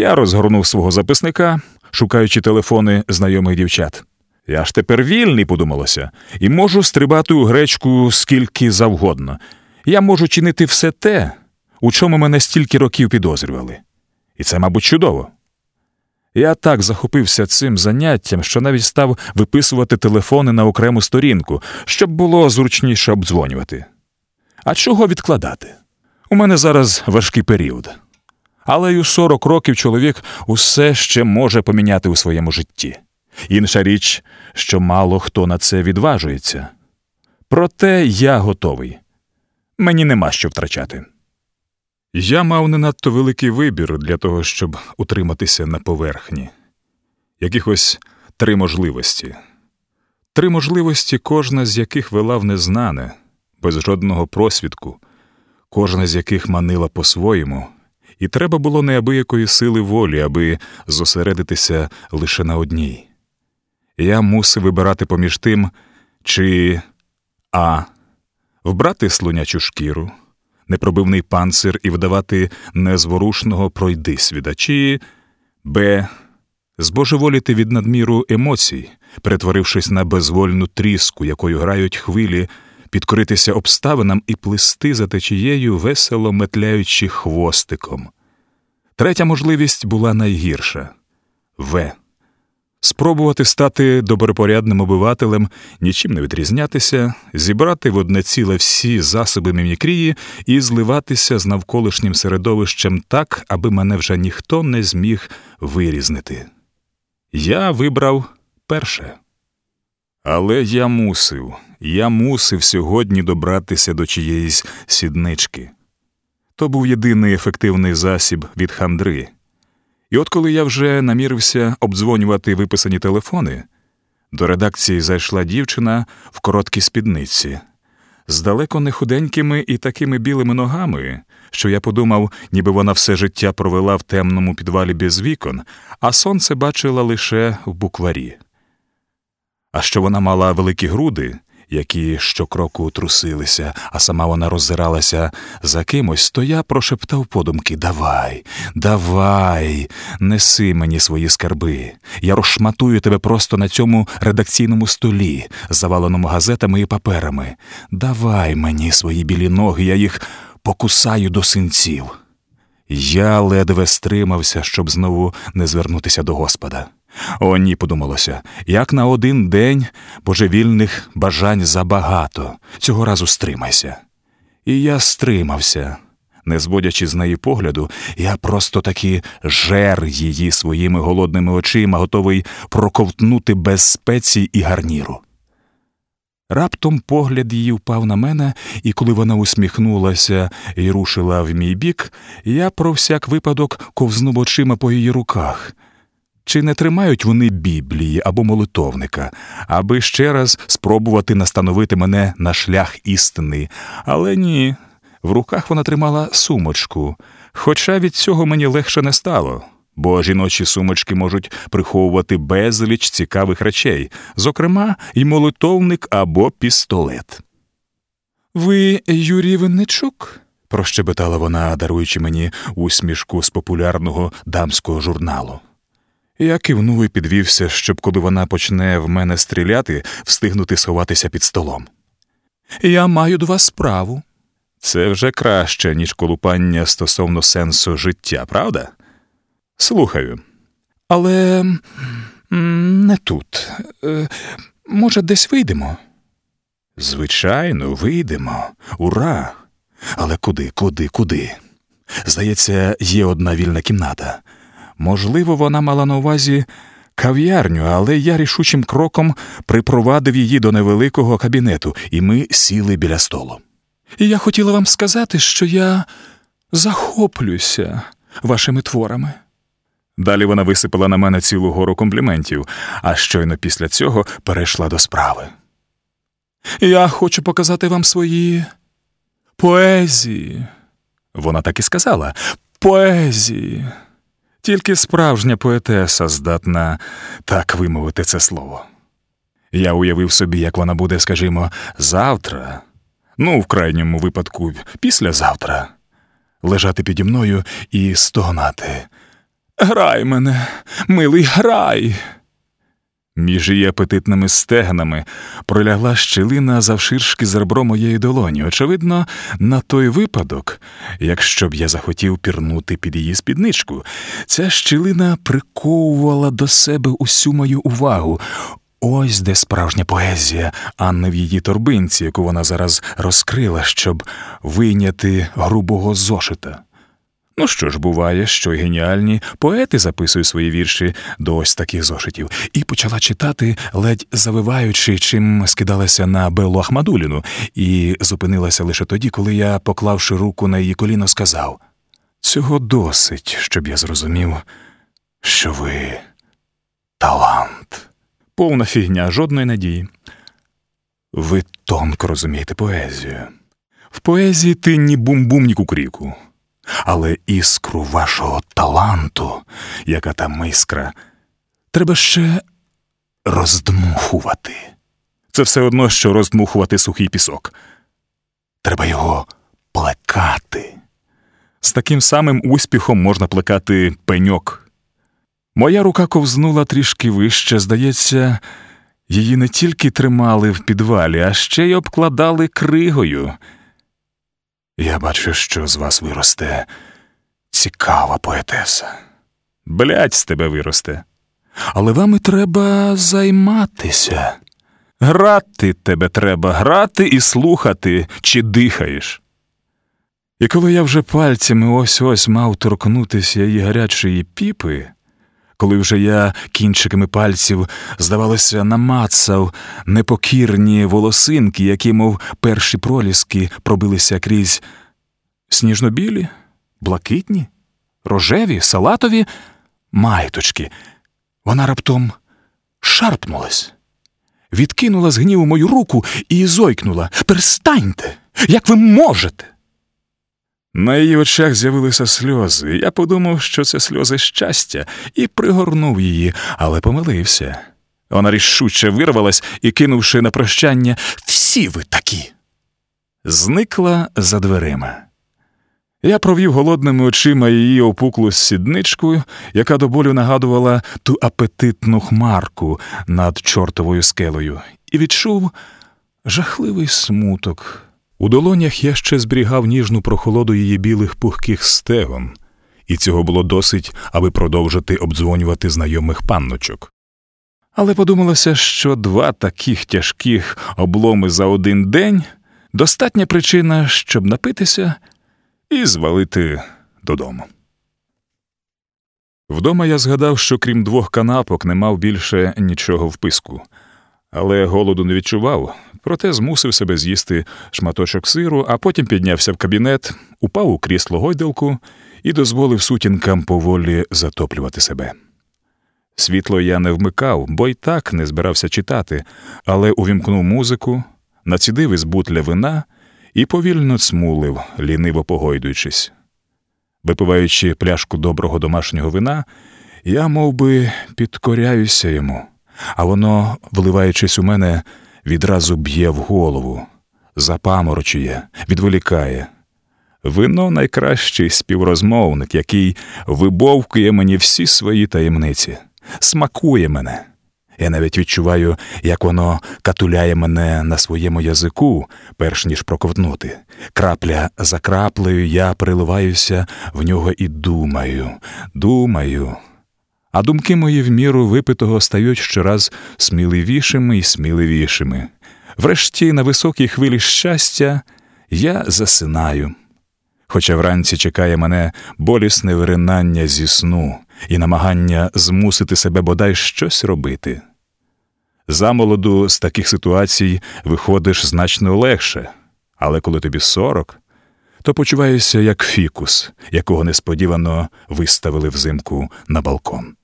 Я розгорнув свого записника, шукаючи телефони знайомих дівчат. Я ж тепер вільний, подумалося, і можу стрибати у гречку скільки завгодно. Я можу чинити все те, у чому мене стільки років підозрювали. І це, мабуть, чудово. Я так захопився цим заняттям, що навіть став виписувати телефони на окрему сторінку, щоб було зручніше обдзвонювати. А чого відкладати? У мене зараз важкий період. Але й у 40 років чоловік усе ще може поміняти у своєму житті. Інша річ, що мало хто на це відважується. Проте я готовий. Мені нема що втрачати. Я мав не надто великий вибір для того, щоб утриматися на поверхні. Якихось три можливості. Три можливості, кожна з яких вела в незнане, без жодного просвідку, кожна з яких манила по-своєму, і треба було неабиякої сили волі, аби зосередитися лише на одній. Я мусив вибирати поміж тим, чи а. Вбрати слонячу шкіру, непробивний панцир і вдавати незворушного пройдисвіда, чи б. Збожеволіти від надміру емоцій, перетворившись на безвольну тріску, якою грають хвилі, підкоритися обставинам і плисти за течією, весело метляючи хвостиком. Третя можливість була найгірша В. Спробувати стати добропорядним обивателем, нічим не відрізнятися, зібрати в одне ціле всі засоби мімікрії і зливатися з навколишнім середовищем так, аби мене вже ніхто не зміг вирізнити. Я вибрав перше. Але я мусив, я мусив сьогодні добратися до чиєїсь сіднички. То був єдиний ефективний засіб від хандри. І от коли я вже намірився обдзвонювати виписані телефони, до редакції зайшла дівчина в короткій спідниці, з далеко не худенькими і такими білими ногами, що я подумав, ніби вона все життя провела в темному підвалі без вікон, а сонце бачила лише в букварі. А що вона мала великі груди, які щокроку трусилися, а сама вона роззиралася за кимось, то я прошептав подумки Давай, давай, неси мені свої скарби. Я розшматую тебе просто на цьому редакційному столі, заваленому газетами і паперами. Давай мені свої білі ноги, я їх покусаю до синців. Я ледве стримався, щоб знову не звернутися до Господа. О, ні, подумалося, як на один день божевільних бажань забагато. Цього разу стримайся. І я стримався. Не зводячи з неї погляду, я просто таки жер її своїми голодними очима, готовий проковтнути без спецій і гарніру. Раптом погляд її впав на мене, і коли вона усміхнулася і рушила в мій бік, я про всяк випадок ковзнув очима по її руках. Чи не тримають вони Біблії або молитовника, аби ще раз спробувати настановити мене на шлях істини? Але ні, в руках вона тримала сумочку, хоча від цього мені легше не стало, бо жіночі сумочки можуть приховувати безліч цікавих речей, зокрема, й молитовник або пістолет. Ви Юрій Винничук? прощебетала вона, даруючи мені усмішку з популярного дамського журналу. Я кивнув і підвівся, щоб коли вона почне в мене стріляти, встигнути сховатися під столом. Я маю до вас справу. Це вже краще, ніж колупання стосовно сенсу життя, правда? Слухаю. Але не тут. Е, може, десь вийдемо? Звичайно, вийдемо. Ура! Але куди, куди, куди? Здається, є одна вільна кімната. Можливо, вона мала на увазі кав'ярню, але я рішучим кроком припровадив її до невеликого кабінету, і ми сіли біля столу. І я хотіла вам сказати, що я захоплююся вашими творами. Далі вона висипала на мене цілу гору компліментів, а щойно після цього перейшла до справи. Я хочу показати вам свої поезії. Вона так і сказала поезії. Тільки справжня поетеса здатна так вимовити це слово. Я уявив собі, як вона буде, скажімо, завтра, ну, в крайньому випадку, післязавтра, лежати піді мною і стогнати. Грай мене, милий, грай. Між її апетитними стегнами пролягла щілина завширшки з ребро моєї долоні. Очевидно, на той випадок, якщо б я захотів пірнути під її спідничку, ця щілина приковувала до себе усю мою увагу. Ось де справжня поезія, а не в її торбинці, яку вона зараз розкрила, щоб вийняти грубого зошита. Ну що ж, буває, що геніальні поети записують свої вірші до ось таких зошитів, і почала читати, ледь завиваючи, чим скидалася на Беллу Ахмадуліну, і зупинилася лише тоді, коли я, поклавши руку на її коліно, сказав цього досить, щоб я зрозумів, що ви талант. Повна фігня, жодної надії. Ви тонко розумієте поезію. В поезії ти ні бум-бум, ні кукріку. Але іскру вашого таланту, яка там іскра, треба ще роздмухувати. Це все одно, що роздмухувати сухий пісок. Треба його плекати. З таким самим успіхом можна плекати пеньок. Моя рука ковзнула трішки вище, здається, її не тільки тримали в підвалі, а ще й обкладали кригою. Я бачу, що з вас виросте цікава поетеса. Блять з тебе виросте. Але вам і треба займатися. Грати тебе треба, грати і слухати, чи дихаєш. І коли я вже пальцями ось ось мав торкнутися її гарячої піпи, коли вже я кінчиками пальців, здавалося, намацав непокірні волосинки, які, мов перші проліски, пробилися крізь сніжно-білі, блакитні, рожеві, салатові майточки, вона раптом шарпнулась, відкинула з гніву мою руку і зойкнула. Перестаньте, як ви можете. На її очах з'явилися сльози. Я подумав, що це сльози щастя, і пригорнув її, але помилився. Вона рішуче вирвалась і, кинувши на прощання, всі ви такі. Зникла за дверима. Я провів голодними очима її опуклу сідничку, яка до болю нагадувала ту апетитну хмарку над чортовою скелею, і відчув жахливий смуток. У долонях я ще зберігав ніжну прохолоду її білих пухких стегон, і цього було досить, аби продовжити обдзвонювати знайомих панночок. Але подумалося, що два таких тяжких обломи за один день достатня причина, щоб напитися і звалити додому. Вдома я згадав, що крім двох канапок не мав більше нічого в писку, але голоду не відчував, проте змусив себе з'їсти шматочок сиру, а потім піднявся в кабінет, упав у крісло гойдалку і дозволив сутінкам поволі затоплювати себе. Світло я не вмикав, бо й так не збирався читати, але увімкнув музику, націдив із бутля вина і повільно цмулив, ліниво погойдуючись. Випиваючи пляшку доброго домашнього вина, я мов би, підкоряюся йому, а воно, вливаючись у мене, відразу б'є в голову, запаморочує, відволікає. Вино найкращий співрозмовник, який вибовкує мені всі свої таємниці, смакує мене. Я навіть відчуваю, як воно катуляє мене на своєму язику, перш ніж проковтнути. Крапля за краплею я приливаюся в нього і думаю, думаю. А думки мої в міру випитого стають щораз сміливішими і сміливішими. Врешті, на високій хвилі щастя, я засинаю. Хоча вранці чекає мене болісне виринання зі сну і намагання змусити себе бодай щось робити. Замолоду з таких ситуацій виходиш значно легше, але коли тобі сорок, то почуваєшся як фікус, якого несподівано виставили взимку на балкон.